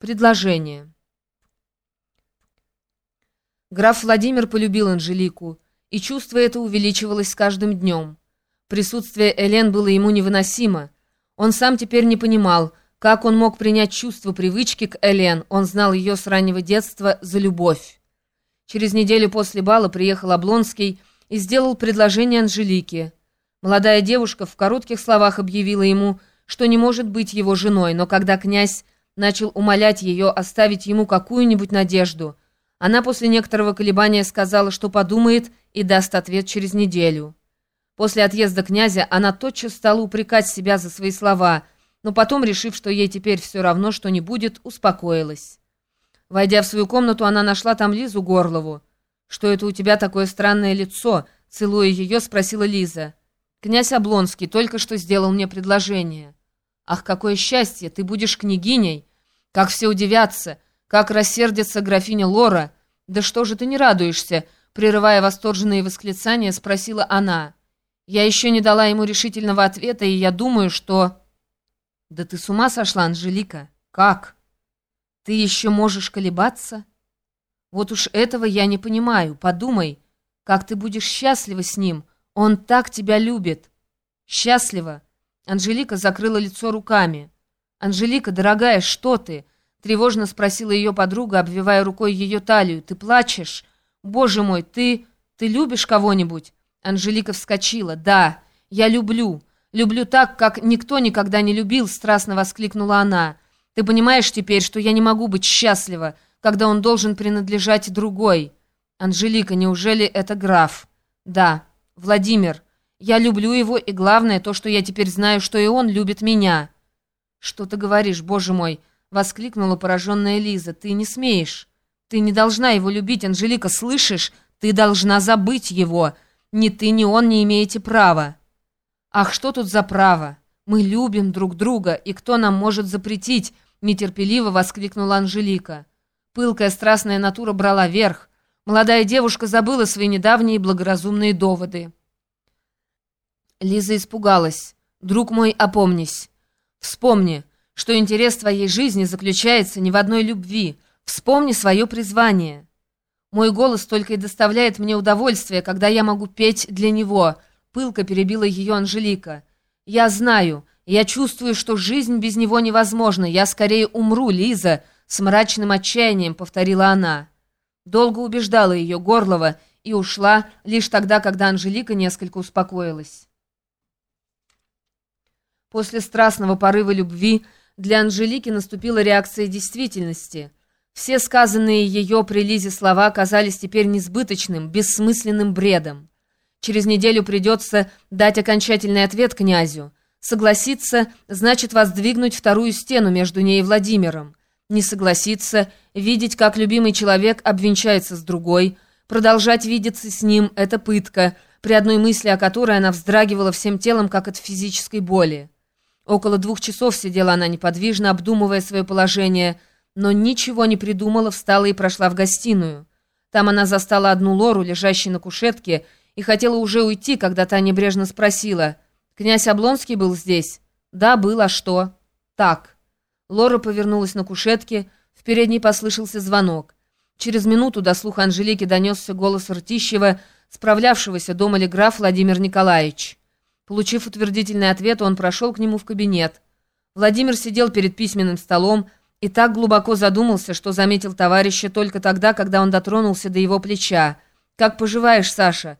Предложение. Граф Владимир полюбил Анжелику, и чувство это увеличивалось с каждым днем. Присутствие Элен было ему невыносимо. Он сам теперь не понимал, как он мог принять чувство привычки к Элен, он знал ее с раннего детства за любовь. Через неделю после бала приехал Облонский и сделал предложение Анжелике. Молодая девушка в коротких словах объявила ему, что не может быть его женой, но когда князь начал умолять ее оставить ему какую-нибудь надежду. Она после некоторого колебания сказала, что подумает и даст ответ через неделю. После отъезда князя она тотчас стала упрекать себя за свои слова, но потом, решив, что ей теперь все равно, что не будет, успокоилась. Войдя в свою комнату, она нашла там Лизу Горлову. «Что это у тебя такое странное лицо?» Целуя ее, спросила Лиза. «Князь Облонский только что сделал мне предложение». «Ах, какое счастье! Ты будешь княгиней!» Как все удивятся, как рассердится графиня Лора. «Да что же ты не радуешься?» Прерывая восторженные восклицания, спросила она. «Я еще не дала ему решительного ответа, и я думаю, что...» «Да ты с ума сошла, Анжелика? Как? Ты еще можешь колебаться? Вот уж этого я не понимаю. Подумай, как ты будешь счастлива с ним. Он так тебя любит. Счастлива!» Анжелика закрыла лицо руками. «Анжелика, дорогая, что ты?» — тревожно спросила ее подруга, обвивая рукой ее талию. «Ты плачешь? Боже мой, ты... ты любишь кого-нибудь?» Анжелика вскочила. «Да, я люблю. Люблю так, как никто никогда не любил», — страстно воскликнула она. «Ты понимаешь теперь, что я не могу быть счастлива, когда он должен принадлежать другой?» «Анжелика, неужели это граф?» «Да, Владимир. Я люблю его, и главное то, что я теперь знаю, что и он любит меня». «Что ты говоришь, боже мой?» — воскликнула пораженная Лиза. «Ты не смеешь. Ты не должна его любить, Анжелика, слышишь? Ты должна забыть его. Ни ты, ни он не имеете права». «Ах, что тут за право? Мы любим друг друга, и кто нам может запретить?» — нетерпеливо воскликнула Анжелика. Пылкая страстная натура брала верх. Молодая девушка забыла свои недавние благоразумные доводы. Лиза испугалась. «Друг мой, опомнись. Вспомни, что интерес твоей жизни заключается не в одной любви. Вспомни свое призвание. Мой голос только и доставляет мне удовольствие, когда я могу петь для него. Пылко перебила ее Анжелика. Я знаю, я чувствую, что жизнь без него невозможна. Я скорее умру, Лиза, с мрачным отчаянием повторила она. Долго убеждала ее Горлова и ушла лишь тогда, когда Анжелика несколько успокоилась. После страстного порыва любви для Анжелики наступила реакция действительности. Все сказанные ее при Лизе слова казались теперь несбыточным, бессмысленным бредом. Через неделю придется дать окончательный ответ князю. Согласиться значит воздвигнуть вторую стену между ней и Владимиром. Не согласиться, видеть, как любимый человек обвенчается с другой, продолжать видеться с ним – это пытка, при одной мысли о которой она вздрагивала всем телом, как от физической боли. Около двух часов сидела она неподвижно, обдумывая свое положение, но ничего не придумала, встала и прошла в гостиную. Там она застала одну Лору, лежащей на кушетке, и хотела уже уйти, когда та небрежно спросила. «Князь Облонский был здесь?» «Да, был, а что?» «Так». Лора повернулась на кушетке, в передней послышался звонок. Через минуту до слуха Анжелики донесся голос Ртищева, справлявшегося дома ли граф Владимир Николаевич. Получив утвердительный ответ, он прошел к нему в кабинет. Владимир сидел перед письменным столом и так глубоко задумался, что заметил товарища только тогда, когда он дотронулся до его плеча. «Как поживаешь, Саша?»